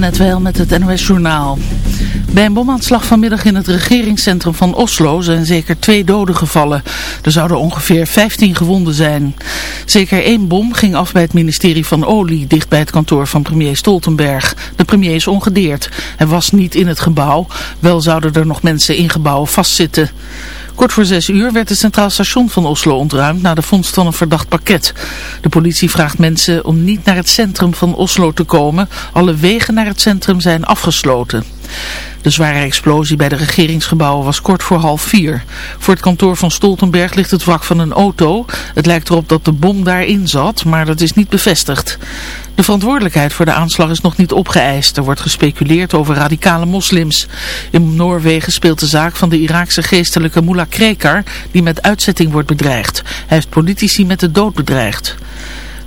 net wel met het NOS Journaal. Bij een bomaanslag vanmiddag in het regeringscentrum van Oslo zijn zeker twee doden gevallen. Er zouden ongeveer 15 gewonden zijn. Zeker één bom ging af bij het ministerie van Olie, dicht bij het kantoor van premier Stoltenberg. De premier is ongedeerd. Hij was niet in het gebouw. Wel zouden er nog mensen in gebouwen vastzitten. Kort voor zes uur werd het Centraal Station van Oslo ontruimd na de vondst van een verdacht pakket. De politie vraagt mensen om niet naar het centrum van Oslo te komen. Alle wegen naar het centrum zijn afgesloten. De zware explosie bij de regeringsgebouwen was kort voor half vier. Voor het kantoor van Stoltenberg ligt het wrak van een auto. Het lijkt erop dat de bom daarin zat, maar dat is niet bevestigd. De verantwoordelijkheid voor de aanslag is nog niet opgeëist. Er wordt gespeculeerd over radicale moslims. In Noorwegen speelt de zaak van de Iraakse geestelijke Mullah Krekar, die met uitzetting wordt bedreigd. Hij heeft politici met de dood bedreigd.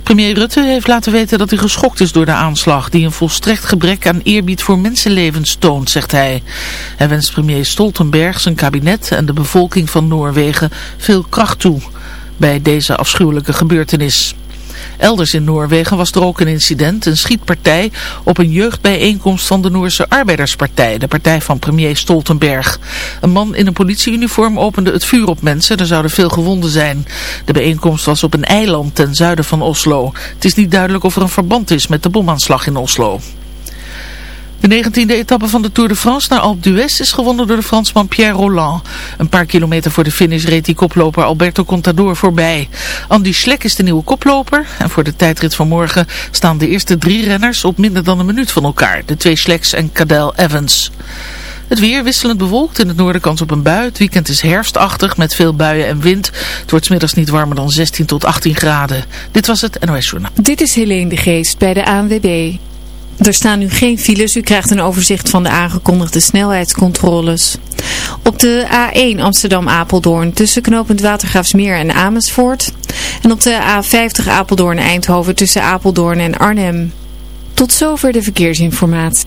Premier Rutte heeft laten weten dat hij geschokt is door de aanslag, die een volstrekt gebrek aan eerbied voor mensenlevens toont, zegt hij. Hij wenst premier Stoltenberg, zijn kabinet en de bevolking van Noorwegen veel kracht toe bij deze afschuwelijke gebeurtenis. Elders in Noorwegen was er ook een incident, een schietpartij op een jeugdbijeenkomst van de Noorse Arbeiderspartij, de partij van premier Stoltenberg. Een man in een politieuniform opende het vuur op mensen, er zouden veel gewonden zijn. De bijeenkomst was op een eiland ten zuiden van Oslo. Het is niet duidelijk of er een verband is met de bomaanslag in Oslo. De 19e etappe van de Tour de France naar Alpe d'Huez is gewonnen door de Fransman Pierre Roland. Een paar kilometer voor de finish reed die koploper Alberto Contador voorbij. Andy Schleck is de nieuwe koploper. En voor de tijdrit van morgen staan de eerste drie renners op minder dan een minuut van elkaar. De twee Schlecks en Cadel Evans. Het weer wisselend bewolkt. In het noorden kans op een bui. Het weekend is herfstachtig met veel buien en wind. Het wordt smiddags niet warmer dan 16 tot 18 graden. Dit was het NOS Journaal. Dit is Helene de Geest bij de ANWB. Er staan nu geen files. U krijgt een overzicht van de aangekondigde snelheidscontroles. Op de A1 Amsterdam-Apeldoorn tussen knooppunt Watergraafsmeer en Amersfoort. En op de A50 Apeldoorn-Eindhoven tussen Apeldoorn en Arnhem. Tot zover de verkeersinformatie.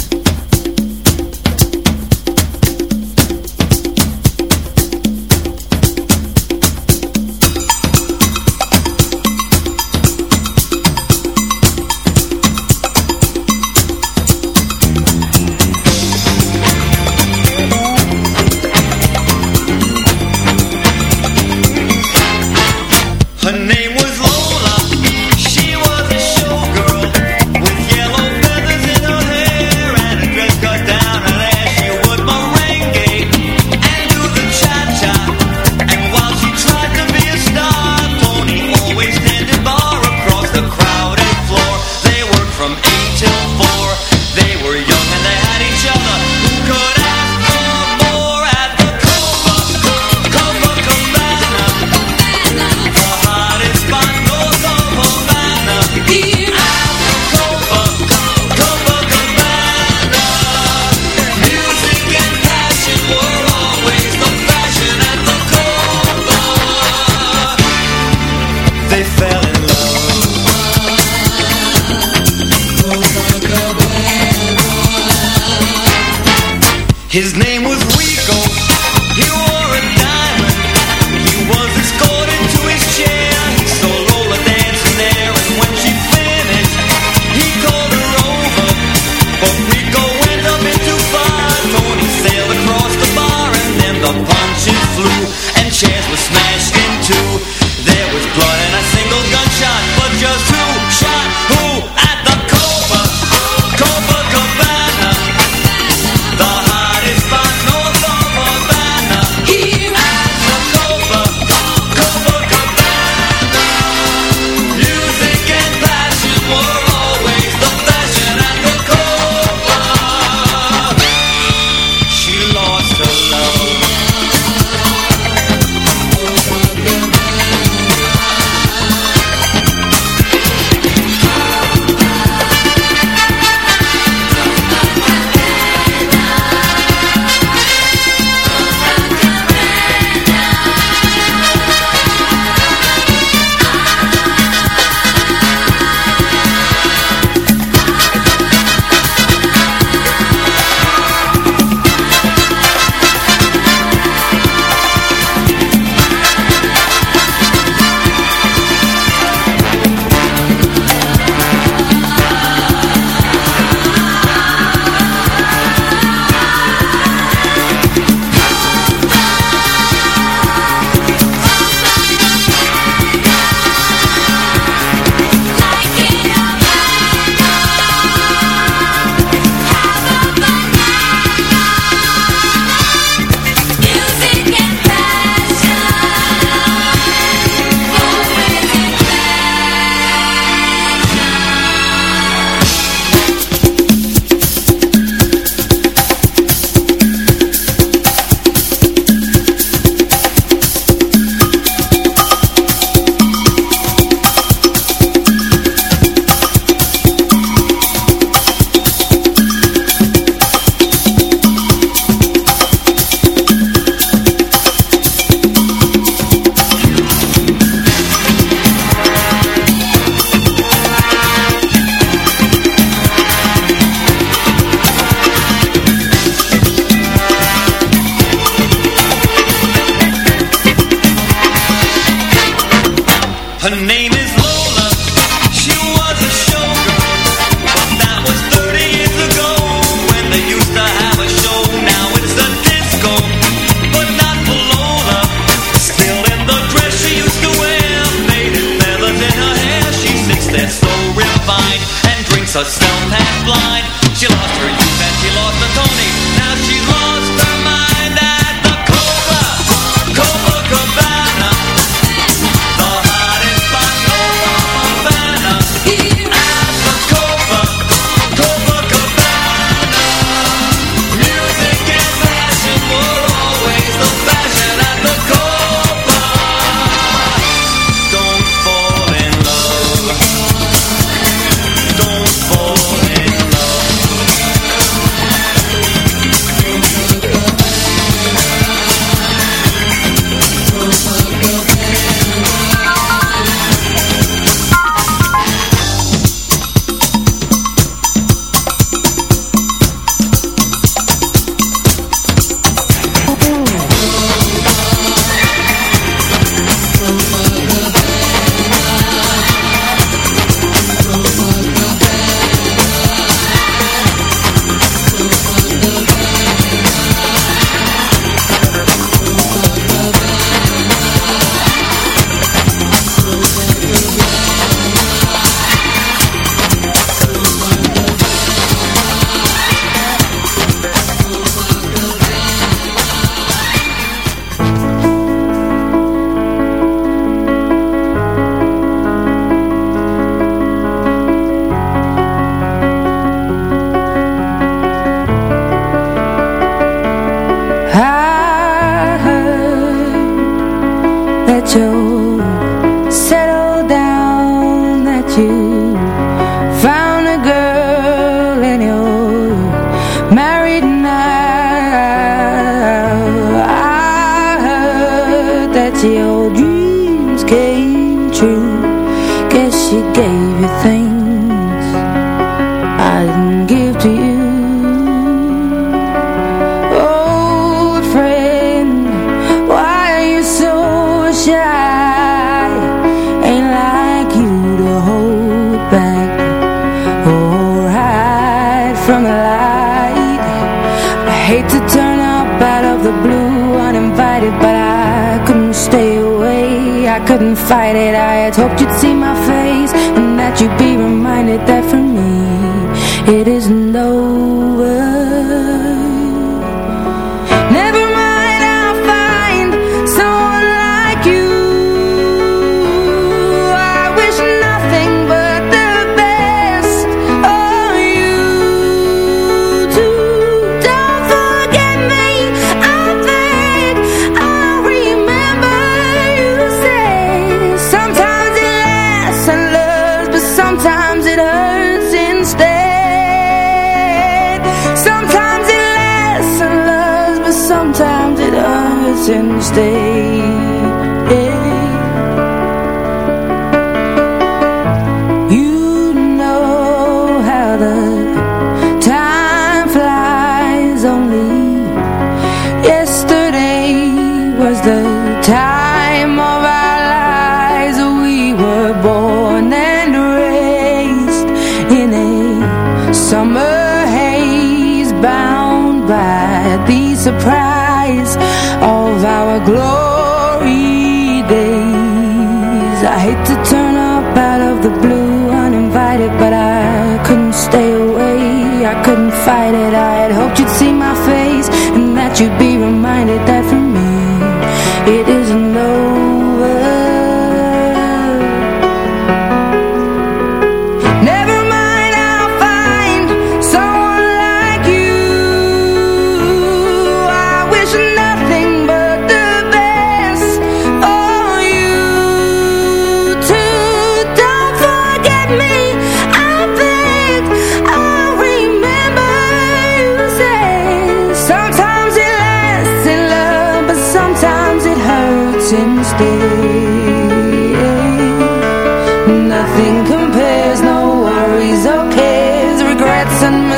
His name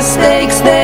mistakes they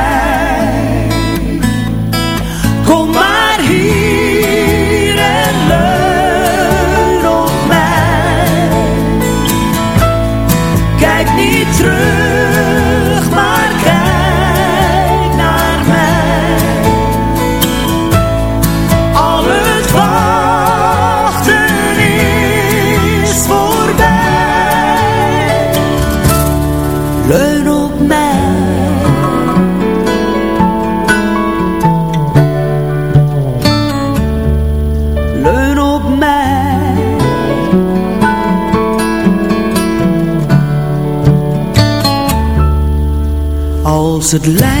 Het lijkt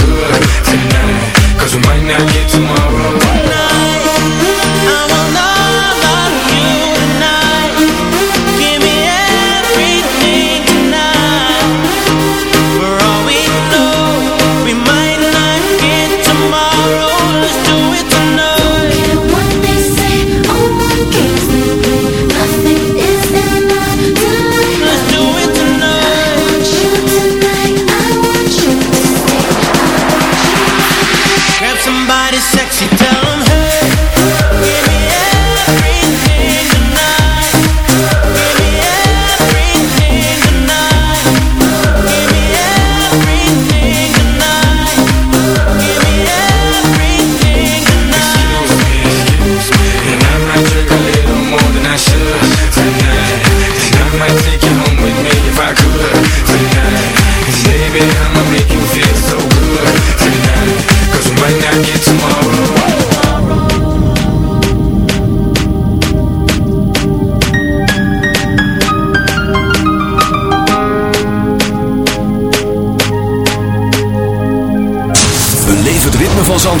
Cause we might not get tomorrow.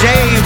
zee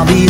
I'll be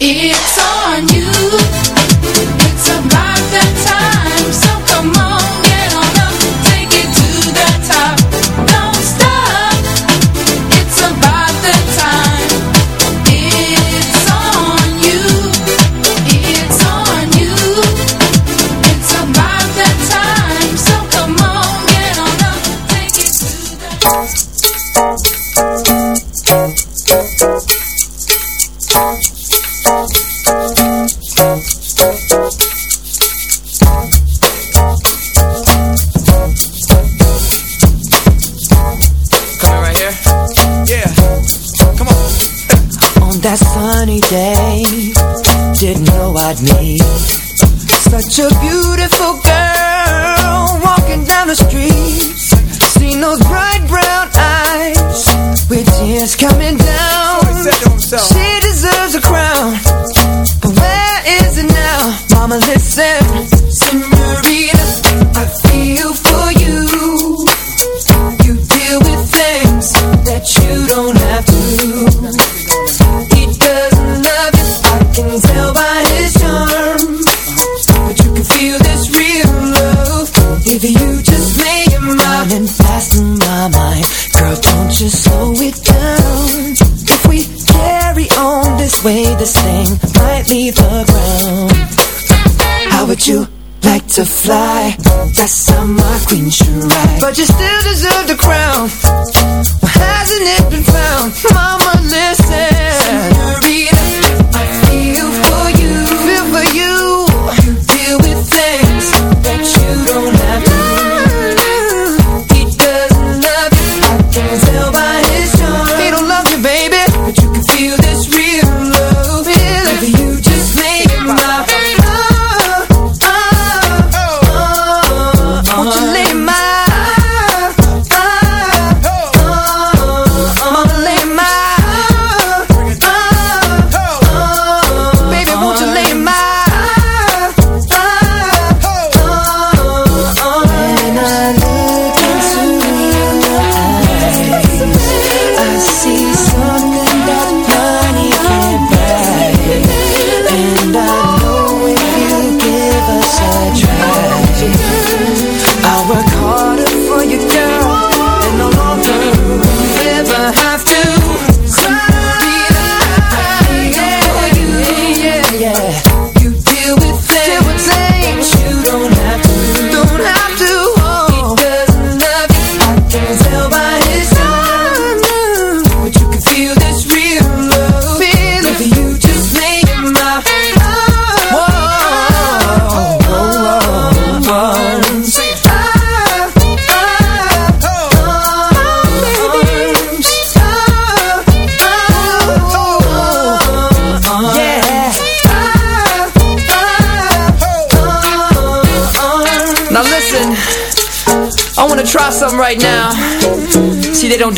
It's on you.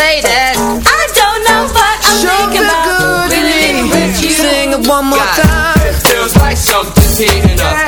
I don't know what I'm thinking. Good. Sing one more time. Feels like.